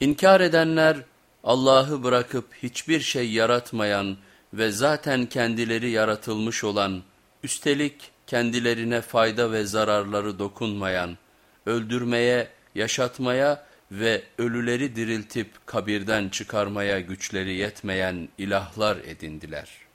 İnkar edenler Allah'ı bırakıp hiçbir şey yaratmayan ve zaten kendileri yaratılmış olan, üstelik kendilerine fayda ve zararları dokunmayan, öldürmeye, yaşatmaya ve ölüleri diriltip kabirden çıkarmaya güçleri yetmeyen ilahlar edindiler.''